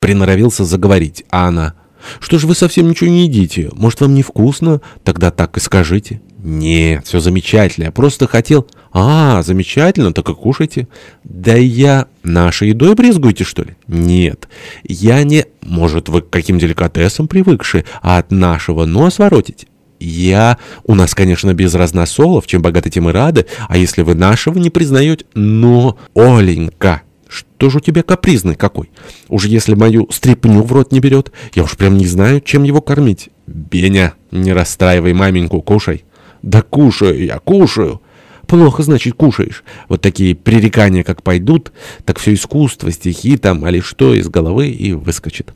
приноровился заговорить, а она... «Что ж вы совсем ничего не едите? Может, вам невкусно? Тогда так и скажите». «Нет, все замечательно. Я просто хотел...» «А, замечательно, так и кушайте». «Да я... Нашей едой брезгуете, что ли?» «Нет, я не... Может, вы к каким деликатесам привыкши, а от нашего нос воротите?» «Я... У нас, конечно, без разносолов, чем богаты, тем и рады, а если вы нашего не признаете...» «Но... Оленька...» Что же у тебя капризный какой? Уж если мою стряпню в рот не берет, я уж прям не знаю, чем его кормить. Беня, не расстраивай маменьку, кушай. Да кушаю я, кушаю. Плохо, значит, кушаешь. Вот такие пререкания, как пойдут, так все искусство, стихи там, али что из головы и выскочит.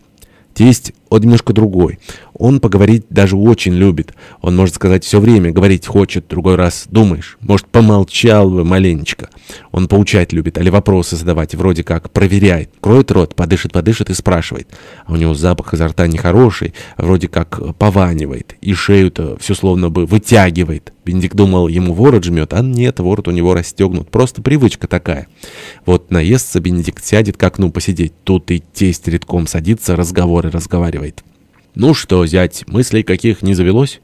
Тесть, он немножко другой. Он поговорить даже очень любит. Он может сказать все время, говорить хочет, другой раз думаешь. Может, помолчал бы маленечко. Он поучать любит, или вопросы задавать, вроде как проверяет. Кроет рот, подышит, подышит и спрашивает. А у него запах изо рта нехороший, вроде как пованивает. И шею-то все словно бы вытягивает. Бендик думал, ему ворот жмет, а нет, ворот у него расстегнут. Просто привычка такая. Вот наестся, Бенедикт сядет к окну посидеть. Тут и тесть редком садится, разговоры разговаривает. «Ну что, зять, мыслей каких не завелось?»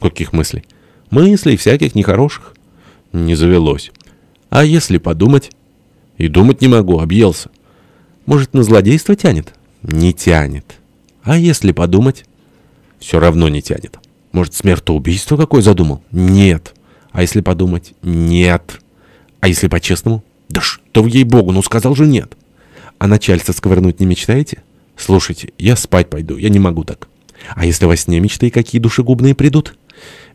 «Каких мыслей?» «Мыслей всяких нехороших». «Не завелось». «А если подумать?» «И думать не могу, объелся». «Может, на злодейство тянет?» «Не тянет». «А если подумать?» «Все равно не тянет». «Может, смертоубийство какое задумал?» «Нет». «А если подумать?» «Нет». «А если по-честному?» «Да что ей-богу, ну сказал же нет». «А начальство сковырнуть не мечтаете?» «Слушайте, я спать пойду, я не могу так». «А если во сне мечты какие душегубные придут?»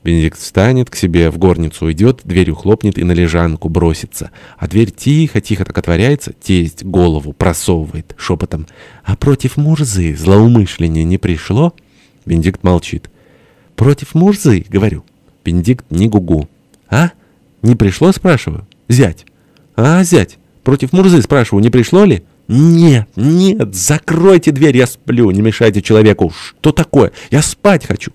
Бенедикт встанет к себе в горницу, уйдет, дверью хлопнет и на лежанку бросится. А дверь тихо-тихо так отворяется, тесть голову просовывает шепотом. «А против Мурзы злоумышление не пришло?» Бенедикт молчит. «Против Мурзы?» — говорю. Бенедикт не гугу. «А? Не пришло?» — спрашиваю. «Зять». «А, зять? Против Мурзы?» — спрашиваю. «Не пришло ли?» «Нет, нет, закройте дверь, я сплю, не мешайте человеку. Что такое? Я спать хочу».